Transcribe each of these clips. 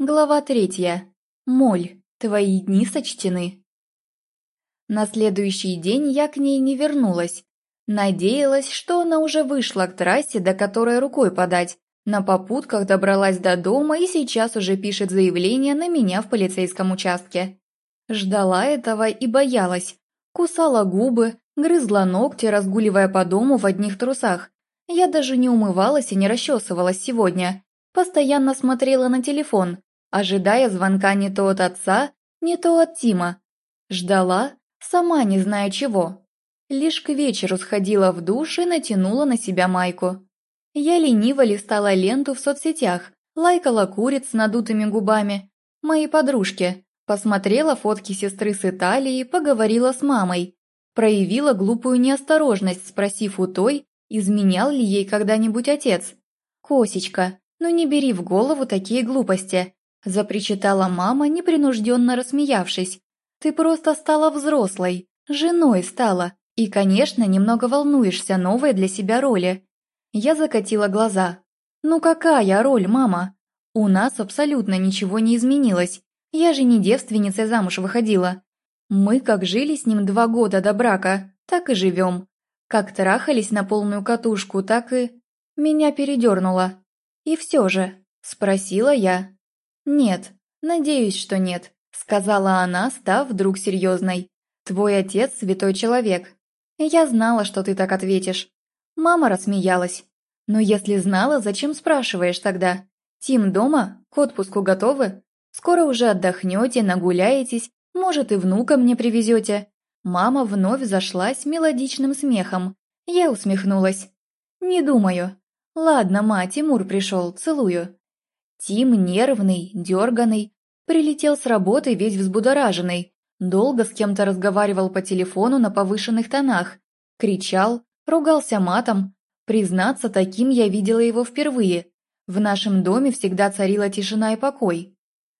Глава третья. Моль, твои дни сочтены. На следующий день я к ней не вернулась. Надеялась, что она уже вышла к трассе, до которой рукой подать. На попутках добралась до дома и сейчас уже пишет заявление на меня в полицейском участке. Ждала этого и боялась. Кусала губы, грызла ногти, разгуливая по дому в одних трусах. Я даже не умывалась и не расчесывалась сегодня. Постоянно смотрела на телефон, ожидая звонка не то от отца, не то от Тима. Ждала, сама не зная чего. Лишь к вечеру сходила в душ и натянула на себя майку. Я лениво листала ленту в соцсетях, лайкала куриц с надутыми губами. Мои подружки. Посмотрела фотки сестры с Италии, поговорила с мамой. Проявила глупую неосторожность, спросив у той, изменял ли ей когда-нибудь отец. «Косечка, ну не бери в голову такие глупости запричитала мама, непринужденно рассмеявшись. «Ты просто стала взрослой, женой стала, и, конечно, немного волнуешься новой для себя роли». Я закатила глаза. «Ну какая роль, мама? У нас абсолютно ничего не изменилось. Я же не девственницей замуж выходила. Мы как жили с ним два года до брака, так и живем. Как трахались на полную катушку, так и... Меня передернуло. И все же, спросила я, «Нет, надеюсь, что нет», — сказала она, став вдруг серьезной. «Твой отец святой человек. Я знала, что ты так ответишь». Мама рассмеялась. «Но если знала, зачем спрашиваешь тогда? Тим дома? К отпуску готовы? Скоро уже отдохнете, нагуляетесь, может и внука мне привезете». Мама вновь зашлась мелодичным смехом. Я усмехнулась. «Не думаю. Ладно, ма, Тимур пришел, целую». Тим нервный, дерганый, прилетел с работы весь взбудораженный, долго с кем-то разговаривал по телефону на повышенных тонах, кричал, ругался матом. Признаться, таким я видела его впервые. В нашем доме всегда царила тишина и покой.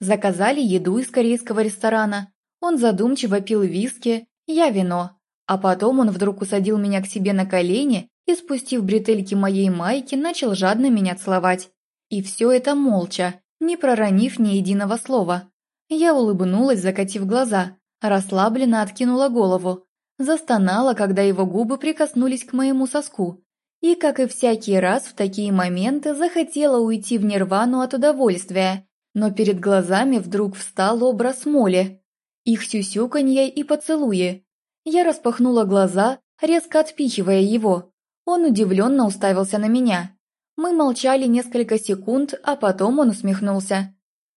Заказали еду из корейского ресторана. Он задумчиво пил виски, я вино. А потом он вдруг усадил меня к себе на колени и, спустив бретельки моей майки, начал жадно меня целовать. И все это молча, не проронив ни единого слова. Я улыбнулась, закатив глаза, расслабленно откинула голову, застонала, когда его губы прикоснулись к моему соску. И, как и всякий раз в такие моменты, захотела уйти в нирвану от удовольствия, но перед глазами вдруг встал образ моли, их сюсюканье и поцелуи. Я распахнула глаза, резко отпихивая его. Он удивленно уставился на меня. Мы молчали несколько секунд, а потом он усмехнулся.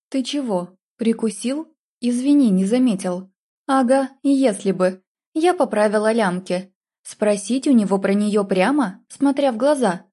«Ты чего, прикусил? Извини, не заметил». «Ага, если бы». Я поправила лямки. Спросить у него про нее прямо, смотря в глаза.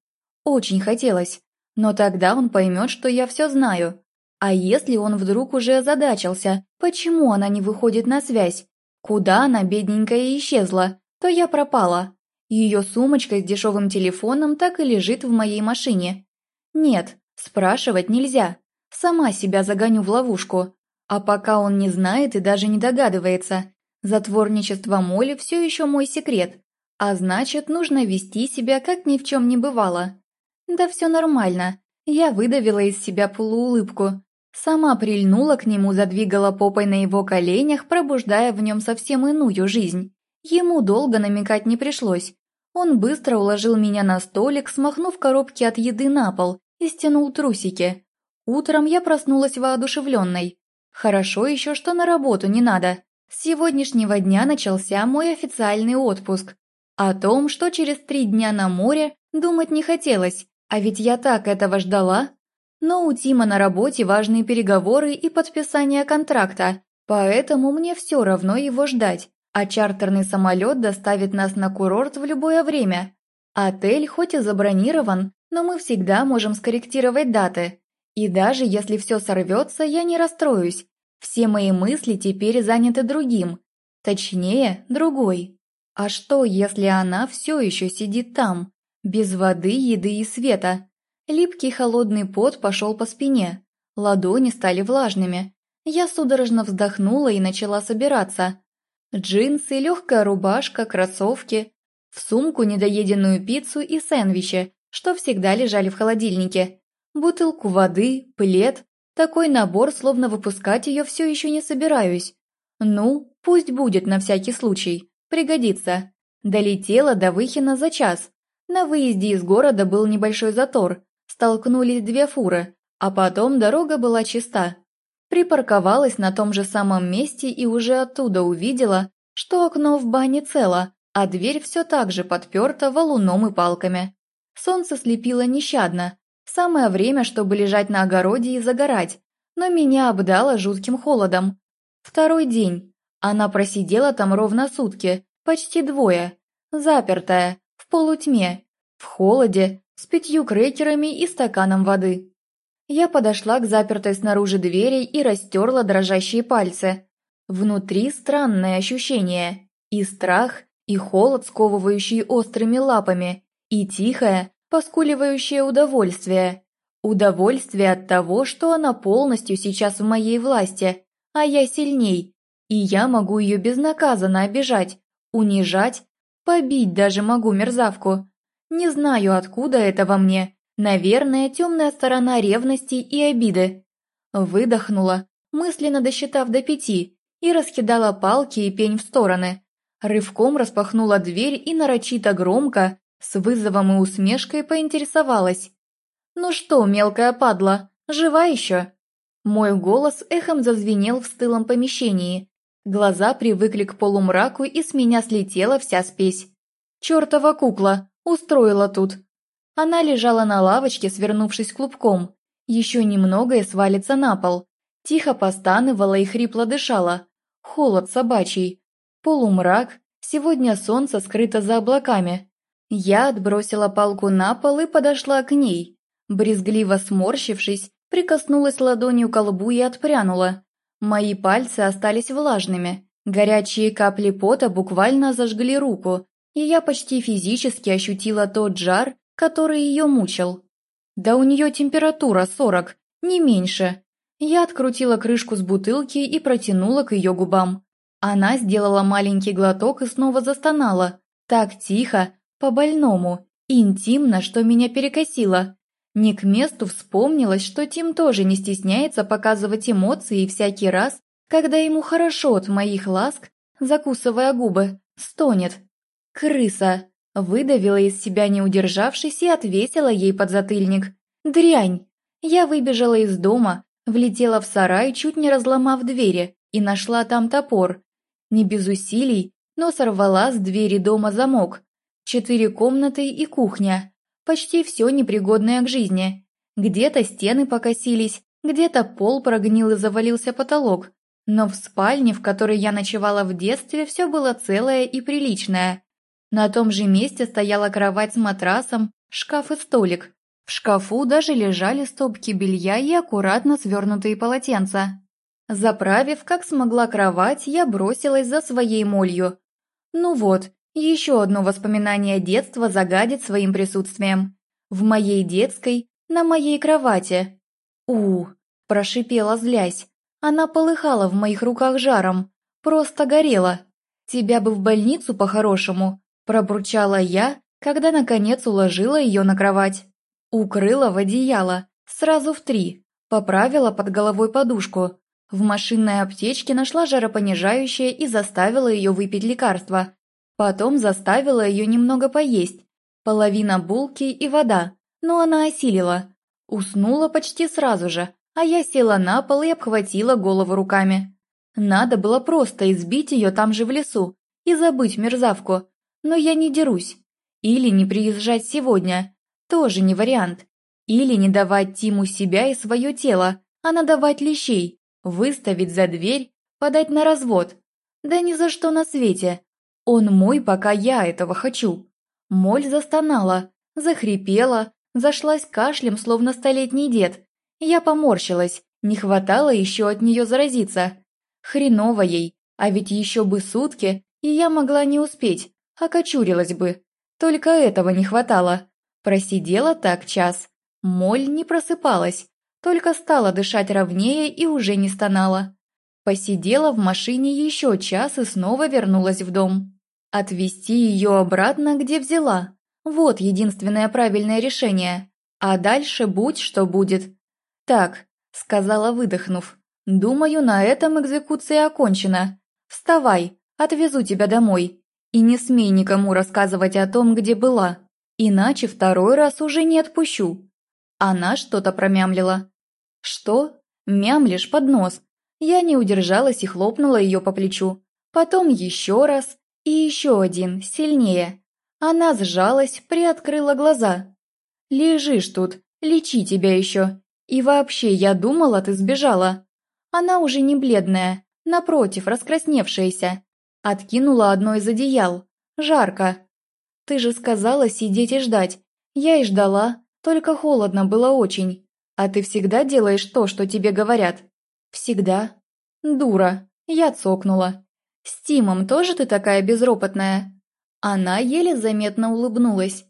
Очень хотелось. Но тогда он поймет, что я все знаю. А если он вдруг уже озадачился, почему она не выходит на связь? Куда она, бедненькая, исчезла? То я пропала. Ее сумочка с дешевым телефоном так и лежит в моей машине. Нет, спрашивать нельзя. Сама себя загоню в ловушку. А пока он не знает и даже не догадывается. Затворничество Моли все еще мой секрет. А значит, нужно вести себя, как ни в чем не бывало. Да все нормально. Я выдавила из себя полуулыбку. Сама прильнула к нему, задвигала попой на его коленях, пробуждая в нем совсем иную жизнь. Ему долго намекать не пришлось. Он быстро уложил меня на столик, смахнув коробки от еды на пол и стянул трусики. Утром я проснулась воодушевленной. Хорошо еще, что на работу не надо. С сегодняшнего дня начался мой официальный отпуск. О том, что через три дня на море, думать не хотелось, а ведь я так этого ждала. Но у Тима на работе важные переговоры и подписание контракта, поэтому мне все равно его ждать а чартерный самолет доставит нас на курорт в любое время. Отель хоть и забронирован, но мы всегда можем скорректировать даты. И даже если все сорвется, я не расстроюсь. Все мои мысли теперь заняты другим. Точнее, другой. А что, если она все еще сидит там, без воды, еды и света? Липкий холодный пот пошел по спине. Ладони стали влажными. Я судорожно вздохнула и начала собираться. Джинсы, легкая рубашка, кроссовки, в сумку недоеденную пиццу и сэндвичи, что всегда лежали в холодильнике, бутылку воды, плед. Такой набор, словно выпускать ее все еще не собираюсь. Ну, пусть будет на всякий случай, пригодится. Долетела до Выхина за час. На выезде из города был небольшой затор, столкнулись две фуры, а потом дорога была чиста. Припарковалась на том же самом месте и уже оттуда увидела, что окно в бане цело, а дверь все так же подперта валуном и палками. Солнце слепило нещадно, самое время, чтобы лежать на огороде и загорать, но меня обдало жутким холодом. Второй день. Она просидела там ровно сутки, почти двое, запертая, в полутьме, в холоде, с пятью крекерами и стаканом воды. Я подошла к запертой снаружи двери и растерла дрожащие пальцы. Внутри странное ощущение. И страх, и холод, сковывающий острыми лапами, и тихое, поскуливающее удовольствие. Удовольствие от того, что она полностью сейчас в моей власти, а я сильней, и я могу ее безнаказанно обижать, унижать, побить даже могу мерзавку. Не знаю, откуда это во мне, наверное, темная сторона ревности и обиды. Выдохнула, мысленно досчитав до пяти, и раскидала палки и пень в стороны. Рывком распахнула дверь и нарочито громко, с вызовом и усмешкой поинтересовалась. «Ну что, мелкая падла, жива еще?» Мой голос эхом зазвенел в стылом помещении. Глаза привыкли к полумраку, и с меня слетела вся спесь. «Чёртова кукла! Устроила тут!» Она лежала на лавочке, свернувшись клубком. Еще немного и свалится на пол. Тихо постанывала и хрипло дышала. Холод собачий. Полумрак, сегодня солнце скрыто за облаками. Я отбросила палку на пол и подошла к ней. Брезгливо сморщившись, прикоснулась ладонью к лбу и отпрянула. Мои пальцы остались влажными. Горячие капли пота буквально зажгли руку, и я почти физически ощутила тот жар, который ее мучил. Да у нее температура сорок, не меньше. Я открутила крышку с бутылки и протянула к ее губам. Она сделала маленький глоток и снова застонала. Так тихо, по-больному, интимно, что меня перекосило. Не к месту вспомнилось, что Тим тоже не стесняется показывать эмоции всякий раз, когда ему хорошо от моих ласк, закусывая губы, стонет. «Крыса!» Выдавила из себя не удержавшись и отвесила ей подзатыльник. «Дрянь!» Я выбежала из дома, влетела в сарай, чуть не разломав двери, и нашла там топор, не без усилий, но сорвала с двери дома замок. Четыре комнаты и кухня. Почти все непригодное к жизни. Где-то стены покосились, где-то пол прогнил и завалился потолок. Но в спальне, в которой я ночевала в детстве, все было целое и приличное. На том же месте стояла кровать с матрасом, шкаф и столик. В шкафу даже лежали стопки белья и аккуратно свернутые полотенца. Заправив, как смогла кровать, я бросилась за своей молью. Ну вот, еще одно воспоминание детства загадит своим присутствием. В моей детской, на моей кровати. у прошипела злясь. Она полыхала в моих руках жаром. Просто горела. Тебя бы в больницу по-хорошему. Пробурчала я, когда наконец уложила ее на кровать. Укрыла в одеяло, сразу в три. Поправила под головой подушку, в машинной аптечке нашла жаропонижающее и заставила ее выпить лекарство. Потом заставила ее немного поесть. Половина булки и вода, но она осилила. Уснула почти сразу же, а я села на пол и обхватила голову руками. Надо было просто избить ее там же в лесу и забыть мерзавку, но я не дерусь. Или не приезжать сегодня, тоже не вариант. Или не давать Тиму себя и свое тело, а надавать лещей, Выставить за дверь, подать на развод. Да ни за что на свете. Он мой, пока я этого хочу. Моль застонала, захрипела, зашлась кашлем, словно столетний дед. Я поморщилась, не хватало еще от нее заразиться. Хреново ей, а ведь еще бы сутки, и я могла не успеть, окочурилась бы. Только этого не хватало. Просидела так час. Моль не просыпалась, только стала дышать ровнее и уже не стонала. Посидела в машине еще час и снова вернулась в дом. Отвезти ее обратно, где взяла. Вот единственное правильное решение. А дальше будь что будет. Так, сказала, выдохнув. «Думаю, на этом экзекуция окончена. Вставай, отвезу тебя домой. И не смей никому рассказывать о том, где была, иначе второй раз уже не отпущу». Она что-то промямлила. «Что? Мямлишь под нос?» Я не удержалась и хлопнула ее по плечу. Потом еще раз и еще один, сильнее. Она сжалась, приоткрыла глаза. «Лежишь тут, лечи тебя еще. И вообще, я думала, ты сбежала». Она уже не бледная, напротив, раскрасневшаяся. Откинула одно из одеял. Жарко. «Ты же сказала сидеть и ждать. Я и ждала, только холодно было очень. А ты всегда делаешь то, что тебе говорят?» «Всегда». «Дура». Я цокнула. «С Тимом тоже ты такая безропотная?» Она еле заметно улыбнулась.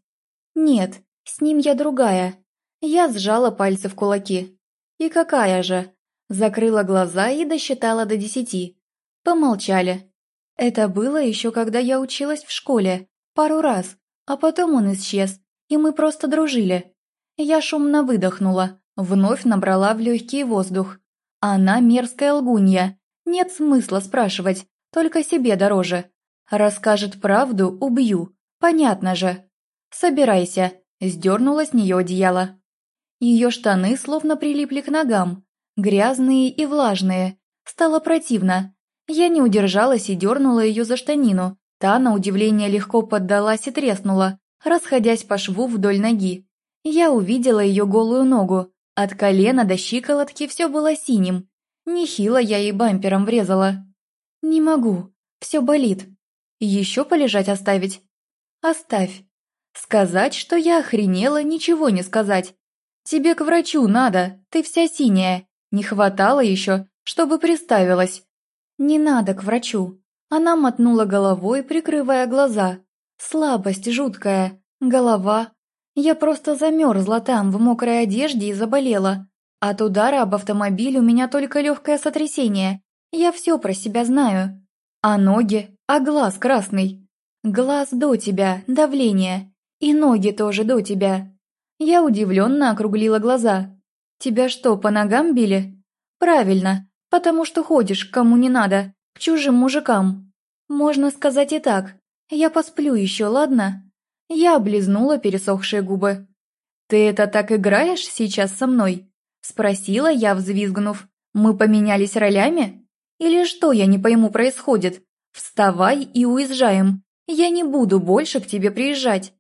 «Нет, с ним я другая». Я сжала пальцы в кулаки. «И какая же?» Закрыла глаза и досчитала до десяти. Помолчали. Это было еще когда я училась в школе, пару раз, а потом он исчез, и мы просто дружили. Я шумно выдохнула, вновь набрала в легкий воздух. Она мерзкая лгунья, нет смысла спрашивать, только себе дороже. Расскажет правду – убью. Понятно же. Собирайся. Сдернула с нее одеяло. Ее штаны словно прилипли к ногам. Грязные и влажные. Стало противно. Я не удержалась и дернула ее за штанину. Та, на удивление, легко поддалась и треснула, расходясь по шву вдоль ноги. Я увидела ее голую ногу. От колена до щиколотки все было синим. Нехило я ей бампером врезала. «Не могу. Все болит. Еще полежать оставить? Оставь. Сказать, что я охренела, ничего не сказать. Тебе к врачу надо, ты вся синяя. Не хватало еще, чтобы приставилась. Не надо к врачу. Она мотнула головой, прикрывая глаза. Слабость жуткая, голова. Я просто замерзла там, в мокрой одежде и заболела. От удара об автомобиль у меня только легкое сотрясение. Я все про себя знаю. А ноги? А глаз красный? Глаз до тебя, давление. И ноги тоже до тебя. Я удивленно округлила глаза. Тебя что, по ногам били? Правильно, потому что ходишь к кому не надо, к чужим мужикам. Можно сказать и так. Я посплю еще, ладно? Я облизнула пересохшие губы. «Ты это так играешь сейчас со мной?» Спросила я, взвизгнув. «Мы поменялись ролями?» Или что, я не пойму, происходит? Вставай и уезжаем. Я не буду больше к тебе приезжать.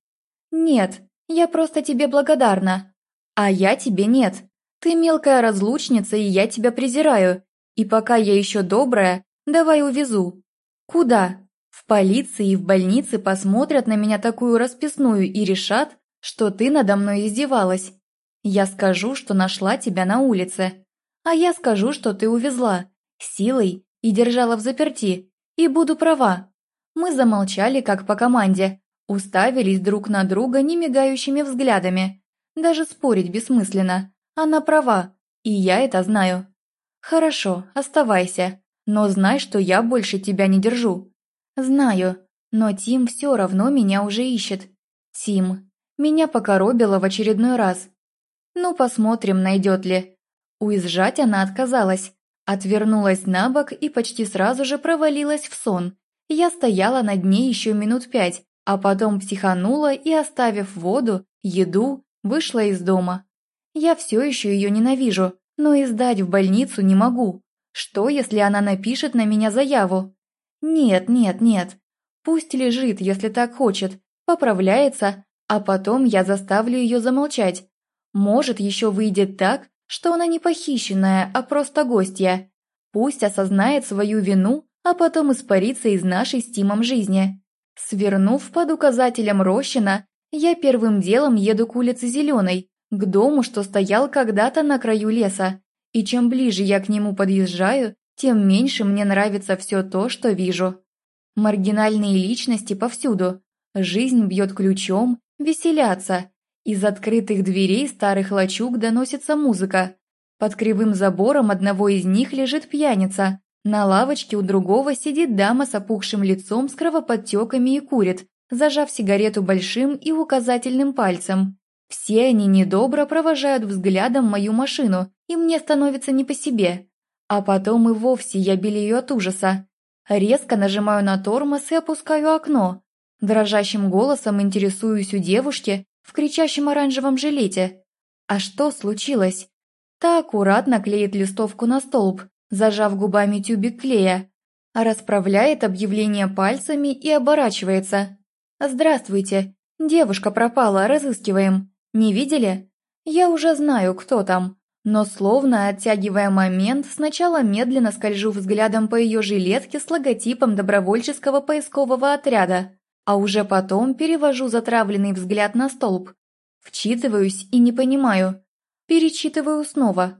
Нет, я просто тебе благодарна. А я тебе нет. Ты мелкая разлучница, и я тебя презираю. И пока я еще добрая, давай увезу. Куда? В полиции и в больнице посмотрят на меня такую расписную и решат, что ты надо мной издевалась. Я скажу, что нашла тебя на улице. А я скажу, что ты увезла силой и держала в заперти, и буду права. Мы замолчали, как по команде, уставились друг на друга немигающими взглядами. Даже спорить бессмысленно. Она права, и я это знаю. Хорошо, оставайся, но знай, что я больше тебя не держу. Знаю, но Тим все равно меня уже ищет. Тим. Меня покоробило в очередной раз. Ну, посмотрим, найдет ли. Уезжать она отказалась, Отвернулась на бок и почти сразу же провалилась в сон. Я стояла над ней еще минут пять, а потом психанула и, оставив воду, еду, вышла из дома. Я все еще ее ненавижу, но и сдать в больницу не могу. Что, если она напишет на меня заяву? Нет, нет, нет. Пусть лежит, если так хочет, поправляется, а потом я заставлю ее замолчать. Может, еще выйдет так, что она не похищенная, а просто гостья. Пусть осознает свою вину, а потом испарится из нашей с Тимом жизни. Свернув под указателем Рощина, я первым делом еду к улице Зеленой, к дому, что стоял когда-то на краю леса. И чем ближе я к нему подъезжаю, тем меньше мне нравится все то, что вижу. Маргинальные личности повсюду. Жизнь бьет ключом, веселятся. Из открытых дверей старых лачуг доносится музыка. Под кривым забором одного из них лежит пьяница. На лавочке у другого сидит дама с опухшим лицом с кровоподтеками и курит, зажав сигарету большим и указательным пальцем. Все они недобро провожают взглядом мою машину, и мне становится не по себе. А потом и вовсе я белею от ужаса. Резко нажимаю на тормоз и опускаю окно. Дрожащим голосом интересуюсь у девушки в кричащем оранжевом жилете. А что случилось? Та аккуратно клеит листовку на столб, зажав губами тюбик клея, расправляет объявление пальцами и оборачивается. «Здравствуйте, девушка пропала, разыскиваем. Не видели? Я уже знаю, кто там». Но словно оттягивая момент, сначала медленно скольжу взглядом по ее жилетке с логотипом добровольческого поискового отряда, а уже потом перевожу затравленный взгляд на столб. Вчитываюсь и не понимаю. Перечитываю снова.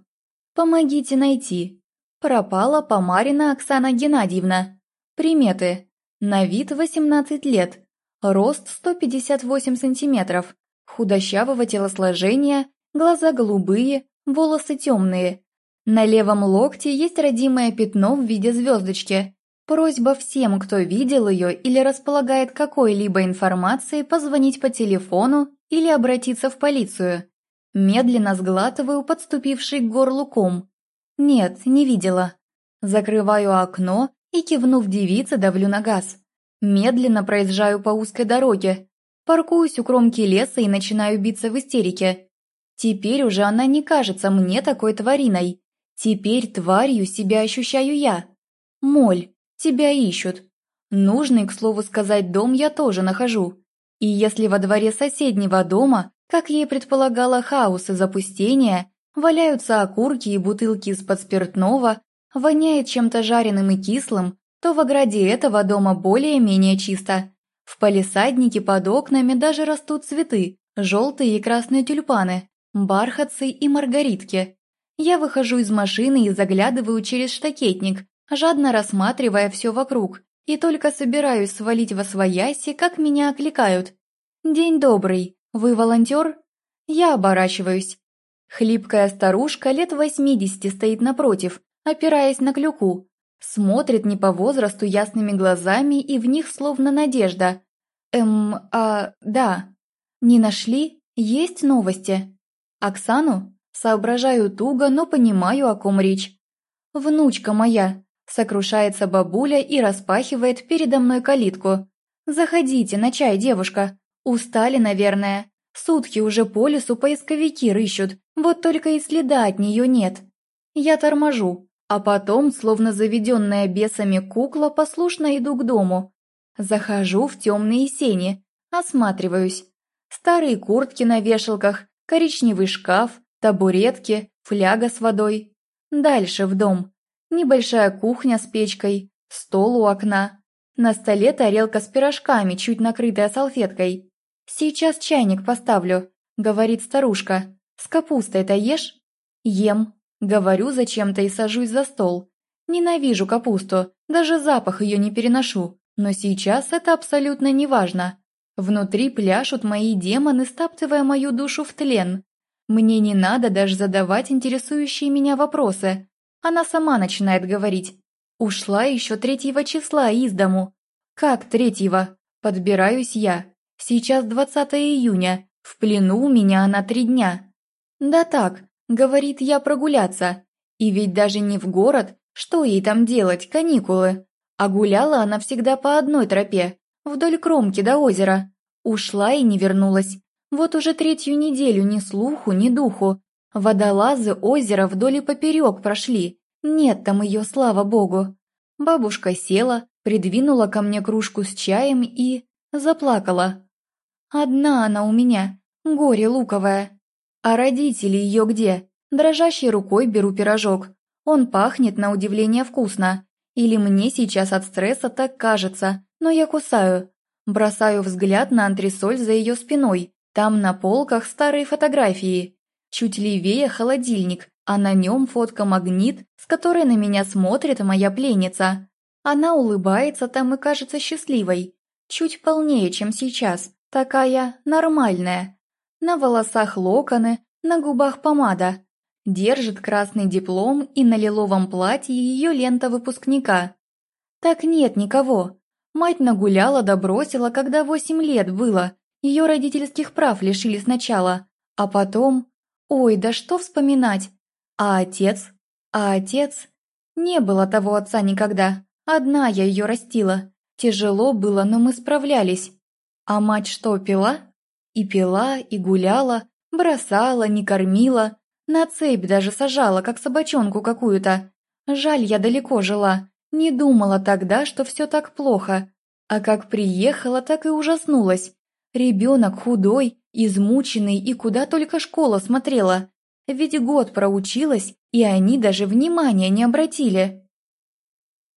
«Помогите найти». Пропала Помарина Оксана Геннадьевна. Приметы. На вид 18 лет. Рост 158 сантиметров. Худощавого телосложения, глаза голубые, волосы темные. На левом локте есть родимое пятно в виде звездочки. Просьба всем, кто видел ее или располагает какой-либо информацией, позвонить по телефону или обратиться в полицию. Медленно сглатываю подступивший к горлу ком. Нет, не видела. Закрываю окно и, кивнув девице, давлю на газ. Медленно проезжаю по узкой дороге. Паркуюсь у кромки леса и начинаю биться в истерике. Теперь уже она не кажется мне такой твариной. Теперь тварью себя ощущаю я. Моль, тебя ищут. Нужный, к слову сказать, дом я тоже нахожу. И если во дворе соседнего дома, как ей предполагала хаос и запустение, Валяются окурки и бутылки из-под спиртного, воняет чем-то жареным и кислым, то в ограде этого дома более-менее чисто. В палисаднике под окнами даже растут цветы, желтые и красные тюльпаны, бархатцы и маргаритки. Я выхожу из машины и заглядываю через штакетник, жадно рассматривая все вокруг, и только собираюсь свалить во свояси, как меня окликают. «День добрый, вы волонтер?» Я оборачиваюсь. Хлипкая старушка лет восьмидесяти стоит напротив, опираясь на клюку. Смотрит не по возрасту ясными глазами, и в них словно надежда. Эм, а, да. Не нашли? Есть новости. Оксану? Соображаю туго, но понимаю, о ком речь. «Внучка моя!» – сокрушается бабуля и распахивает передо мной калитку. «Заходите на чай, девушка. Устали, наверное. Сутки уже по лесу поисковики рыщут, вот только и следа от нее нет. Я торможу, а потом, словно заведенная бесами кукла, послушно иду к дому. Захожу в темные сени, осматриваюсь. Старые куртки на вешалках, коричневый шкаф, табуретки, фляга с водой. Дальше в дом. Небольшая кухня с печкой, стол у окна. На столе тарелка с пирожками, чуть накрытая салфеткой. «Сейчас чайник поставлю», — говорит старушка. «С капустой-то ешь?» «Ем», — говорю зачем-то и сажусь за стол. Ненавижу капусту, даже запах ее не переношу, но сейчас это абсолютно не важно. Внутри пляшут мои демоны, стаптывая мою душу в тлен. Мне не надо даже задавать интересующие меня вопросы. Она сама начинает говорить. Ушла еще третьего числа из дому. Как третьего? Подбираюсь я. Сейчас 20 июня, в плену у меня на три дня. Да так, говорит я прогуляться. И ведь даже не в город, что ей там делать, каникулы. А гуляла она всегда по одной тропе, вдоль кромки до озера. Ушла и не вернулась. Вот уже третью неделю ни слуху, ни духу. Водолазы озера вдоль и поперек прошли. Нет там ее, слава богу. Бабушка села, придвинула ко мне кружку с чаем и... заплакала. Одна она у меня, горе луковое. А родители ее где? Дрожащей рукой беру пирожок. Он пахнет на удивление вкусно. Или мне сейчас от стресса так кажется, но я кусаю. Бросаю взгляд на антресоль за ее спиной. Там на полках старые фотографии. Чуть левее холодильник, а на нем фотка-магнит, с которой на меня смотрит моя пленница. Она улыбается там и кажется счастливой. Чуть полнее, чем сейчас. Такая нормальная. На волосах локоны, на губах помада. Держит красный диплом и на лиловом платье ее лента выпускника. Так нет никого. Мать нагуляла да когда восемь лет было. Ее родительских прав лишили сначала, А потом... Ой, да что вспоминать? А отец? А отец? Не было того отца никогда. Одна я ее растила. Тяжело было, но мы справлялись. А мать что, пила? И пила, и гуляла, бросала, не кормила. На цепь даже сажала, как собачонку какую-то. Жаль, я далеко жила. Не думала тогда, что все так плохо. А как приехала, так и ужаснулась. Ребенок худой, измученный и куда только школа смотрела. Ведь год проучилась, и они даже внимания не обратили.